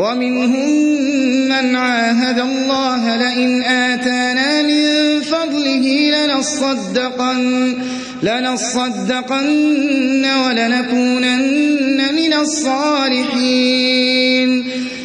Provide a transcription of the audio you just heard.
ومنهم من عاهد الله لئن آتانا من فضله لنصدقن, لنصدقن ولنكونن من الصالحين.